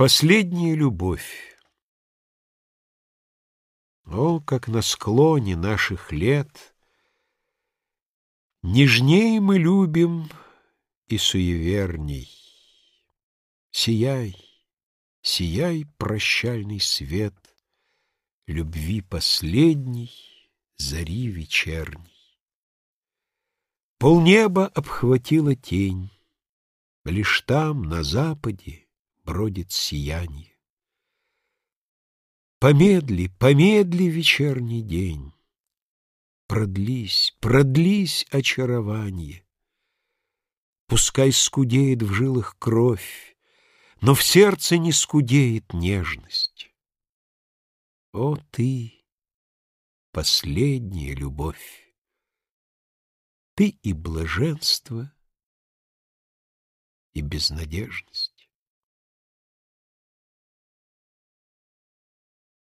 Последняя любовь. О, как на склоне наших лет Нежней мы любим и суеверней. Сияй, сияй, прощальный свет Любви последней, зари вечерней. Полнеба обхватила тень, Лишь там, на западе, бродит сияние. Помедли, помедли вечерний день, Продлись, продлись очарование. Пускай скудеет в жилах кровь, Но в сердце не скудеет нежность. О, ты, последняя любовь! Ты и блаженство, и безнадежность.